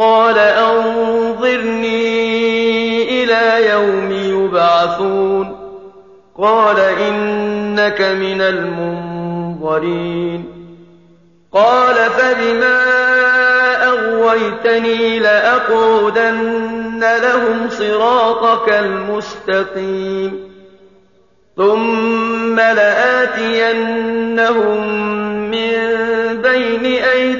قال أنظرني إلى يوم يبعثون. قال إنك من المنظرين. قال فبما أغويتني لأقعدن لهم صراطك المستقيم. ثم لآتينهم من بين أيديهم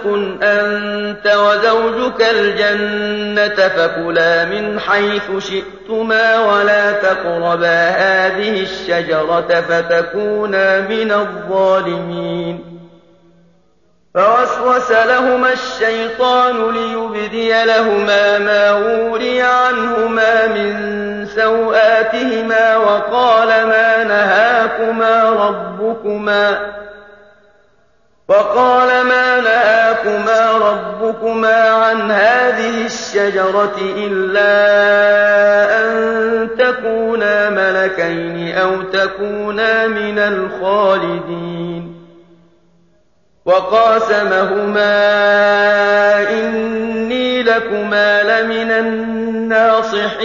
اسكن أنت وزوجك الجنة فكلا من حيث شئتما ولا تقربا هذه الشجرة فتكونا من الظالمين فوسوس لهما الشيطان ليبدي لهما ما وري عنهما من سوآتهما وقال ما نهاكما ربكما وقال ما نهاكما ربكما عن هذه الشجرة إلا أن تكونا ملكين أو تكونا من الخالدين. وقاسمهما إني لكما لمن الناصحين.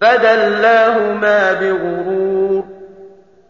فدلاهما بغرور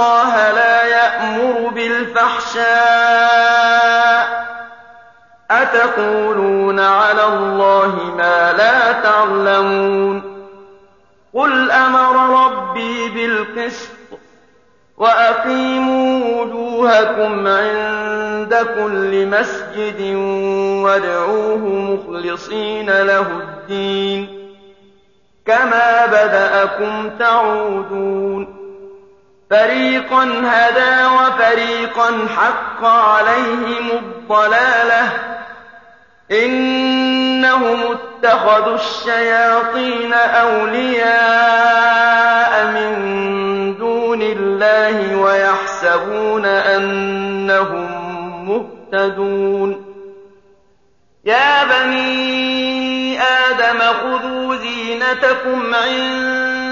الله لا يأمر بالفحشاء. أتقولون على الله ما لا تعلمون. قل أمر ربي بالقسط وأقيموا وجوهكم عند كل مسجد وادعوه مخلصين له الدين. كما بدأكم تعودون. فريقا هدى وفريقا حق عليهم الضلالة. إنهم اتخذوا الشياطين أولياء من دون الله ويحسبون أنهم مهتدون. يا بني آدم خذوا زينتكم عند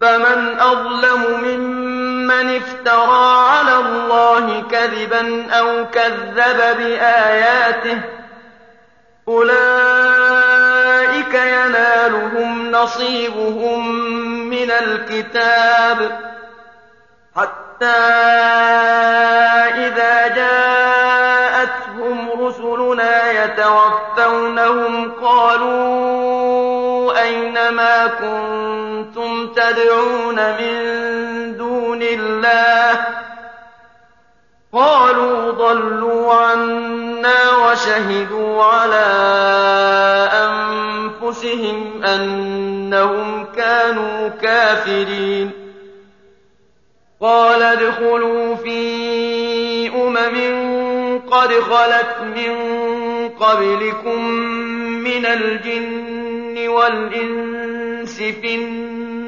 فَمَنْ أَظْلَمُ مِمَّنِ افْتَرَىٰ عَلَى اللَّهِ كَذِبًا أَوْ كَذَّبَ بِآيَاتِهِ ۚ أُولَٰئِكَ يَنَالُهُمْ نَصِيبُهُم مِّنَ الْكِتَابِ حَتَّىٰ إِذَا جَاءَتْهُمْ رُسُلُنَا يَتَوَفَّوْنَهُمْ قَالُوا أَيْنَ مَا كُنتُمْ تَدْعُونَ مِن دُونِ اللَّهِ ۖ؟ قَالُوا ضَلُّوا عَنَّا وَشَهِدُوا عَلَىٰ أَنفُسِهِمْ أَنَّهُمْ كَانُوا كَافِرِينَ. قَالَ ادْخُلُوا فِي أُمَمٍ قَدْ خَلَتْ مِن قَبْلِكُم مِّنَ الْجِنِّ وَالْإِنسِ فِي النَّارِ ۖ.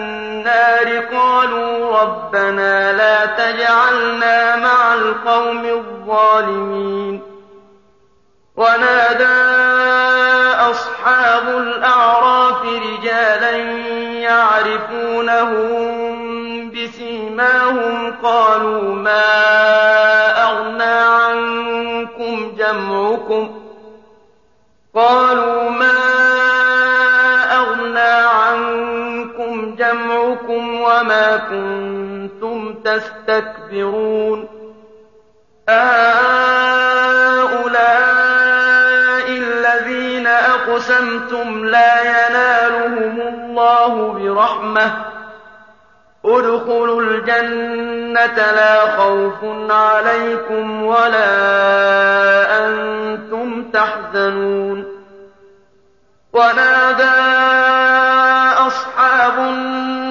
قالوا ربنا لا تجعلنا مع القوم الظالمين. ونادى أصحاب الأعراف رجالا يعرفونهم بسيماهم قالوا ما أغنى عنكم جمعكم؟ قالوا ما وما كنتم تستكبرون. هؤلاء الذين أقسمتم لا ينالهم الله برحمة. ادخلوا الجنة لا خوف عليكم ولا أنتم تحزنون. ونادى أصحاب النار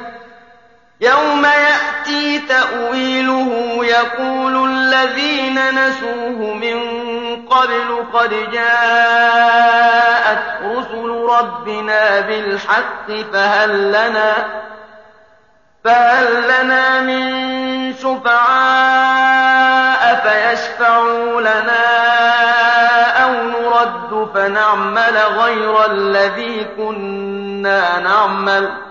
يوم يأتي تأويله يقول الذين نسوه من قبل قد جاءت رسل ربنا بالحق فهل لنا فهل لنا من شفعاء فيشفعوا لنا أو نرد فنعمل غير الذي كنا نعمل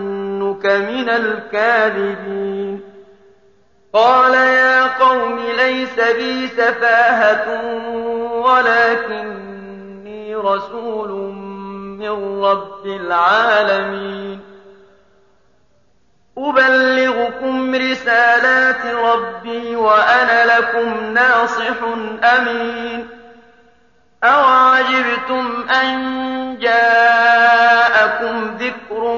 لنظنك من الكاذبين قال يا قوم ليس بي سفاهة ولكني رسول من رب العالمين أبلغكم رسالات ربي وأنا لكم ناصح أمين أوعجبتم أن جاءكم ذكر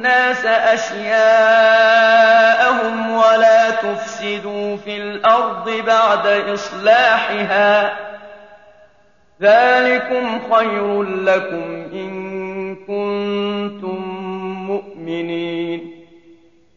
الناس أشياءهم ولا تفسدوا في الأرض بعد إصلاحها. ذلكم خير لكم إن كنتم مؤمنين.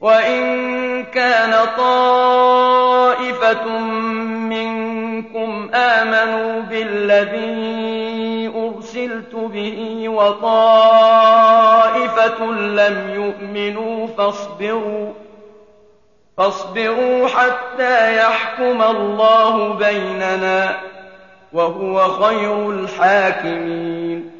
وإن كان طائفة منكم آمنوا بالذي أُرْسِلْتُ بِهِ وَطَائِفَةٌ لَّمْ يُؤْمِنُوا فَاصْبِرُوا فاصبروا حتى يحكم الله بيننا وهو خير الحاكمين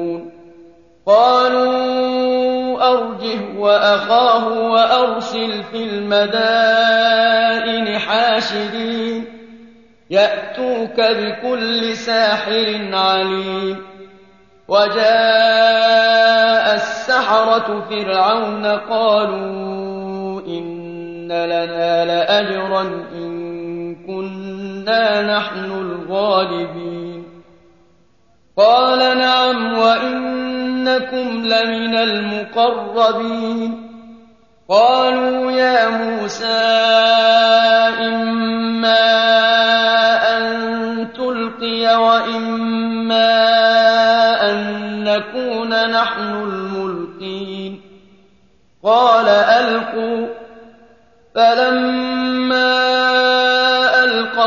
قالوا أرجه وأخاه وأرسل في المدائن حاشرين يأتوك بكل ساحر عليم وجاء السحرة فرعون قالوا إن لنا لأجرا إن كنا نحن الغالبين قال نعم وإنكم لمن المقربين. قالوا يا موسى إما أن تلقي وإما أن نكون نحن الملقين. قال ألقوا. فلما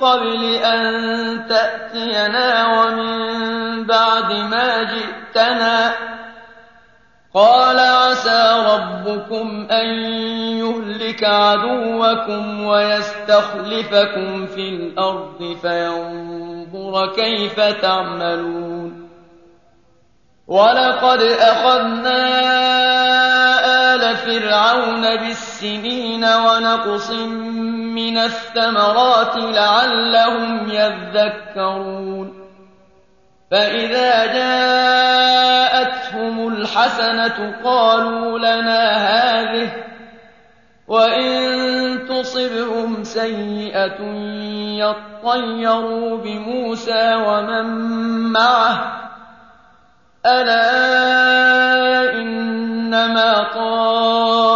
قبل أن تأتينا ومن بعد ما جئتنا. قال عسى ربكم أن يهلك عدوكم ويستخلفكم في الأرض فينظر كيف تعملون. ولقد أخذنا آل فرعون بالسنين ونقص من الثمرات لعلهم يذكرون. فإذا جاءتهم الحسنة قالوا لنا هذه وإن تصبهم سيئة يطيروا بموسى ومن معه. ألا إنما عند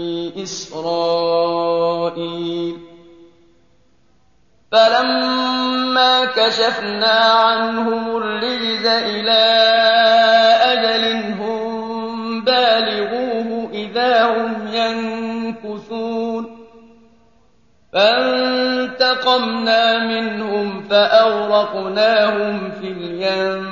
إسرائيل. فلما كشفنا عنهم الرجز إلى أجل هم بالغوه إذا هم ينكثون. فانتقمنا منهم فأغرقناهم في اليم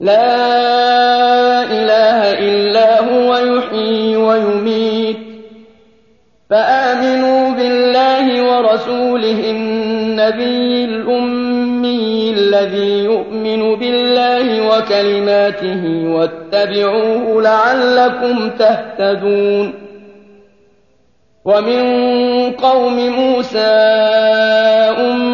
لا إله إلا هو يحيي ويميت. فآمنوا بالله ورسوله النبي الأمي الذي يؤمن بالله وكلماته واتبعوه لعلكم تهتدون. ومن قوم موسى أمة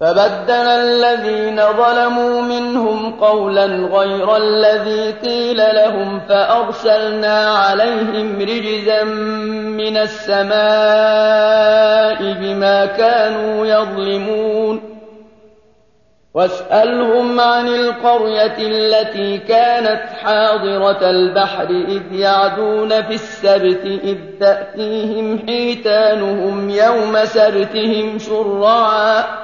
فبدل الذين ظلموا منهم قولا غير الذي قيل لهم فأرسلنا عليهم رجزا من السماء بما كانوا يظلمون. واسألهم عن القرية التي كانت حاضرة البحر إذ يعدون في السبت إذ تأتيهم حيتانهم يوم سبتهم شرعا.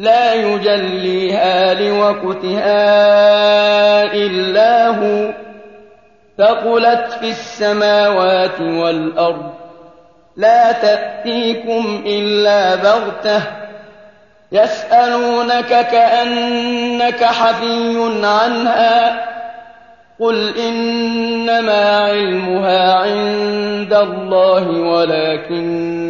لا يجليها لوقتها إلا هو. ثقلت في السماوات والأرض. لا تأتيكم إلا بغتة. يسألونك كأنك حفي عنها. قل إنما علمها عند الله ولكن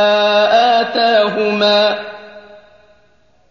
ۚ